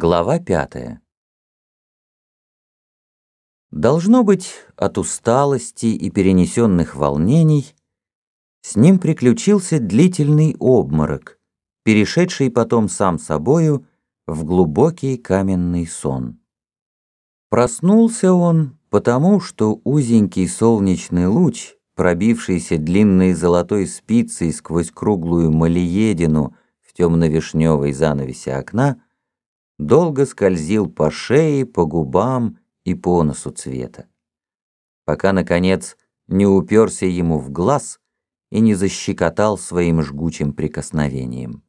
Глава пятая. Должно быть, от усталости и перенесенных волнений с ним приключился длительный обморок, перешедший потом сам собою в глубокий каменный сон. Проснулся он потому, что узенький солнечный луч, пробившийся длинной золотой спицей сквозь круглую малиедину в темно-вишневой занавесе окна, долго скользил по шее, по губам и по носу цвета, пока, наконец, не уперся ему в глаз и не защекотал своим жгучим прикосновением.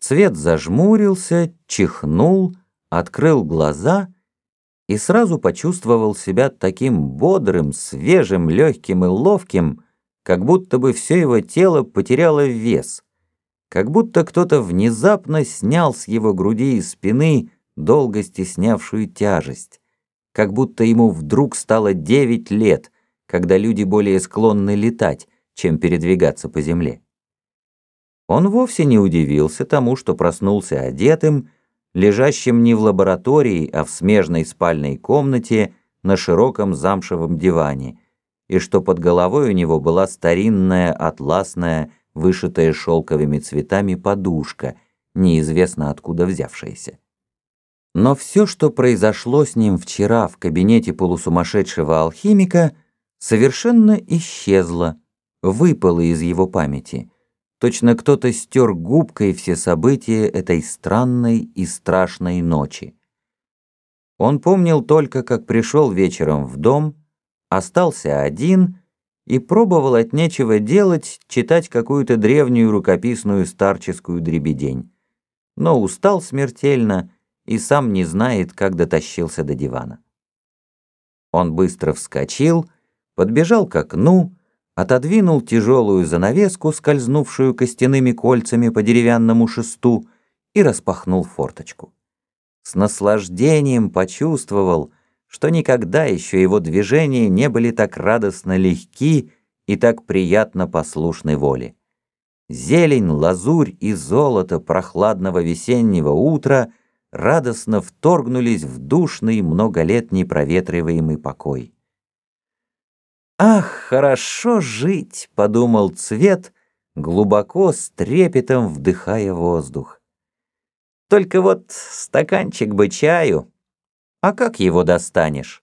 Цвет зажмурился, чихнул, открыл глаза и сразу почувствовал себя таким бодрым, свежим, легким и ловким, как будто бы все его тело потеряло вес — как будто кто-то внезапно снял с его груди и спины долго стеснявшую тяжесть, как будто ему вдруг стало девять лет, когда люди более склонны летать, чем передвигаться по земле. Он вовсе не удивился тому, что проснулся одетым, лежащим не в лаборатории, а в смежной спальной комнате на широком замшевом диване, и что под головой у него была старинная атласная вышитая шелковыми цветами подушка, неизвестно откуда взявшаяся. Но все, что произошло с ним вчера в кабинете полусумасшедшего алхимика, совершенно исчезло, выпало из его памяти. Точно кто-то стер губкой все события этой странной и страшной ночи. Он помнил только, как пришел вечером в дом, остался один и пробовал от нечего делать читать какую-то древнюю рукописную старческую дребедень. Но устал смертельно и сам не знает, как дотащился до дивана. Он быстро вскочил, подбежал к окну, отодвинул тяжелую занавеску, скользнувшую костяными кольцами по деревянному шесту, и распахнул форточку. С наслаждением почувствовал, что никогда еще его движения не были так радостно легки и так приятно послушны воле. Зелень, лазурь и золото прохладного весеннего утра радостно вторгнулись в душный многолетний проветриваемый покой. «Ах, хорошо жить!» — подумал цвет, глубоко с трепетом вдыхая воздух. «Только вот стаканчик бы чаю, а как его достанешь?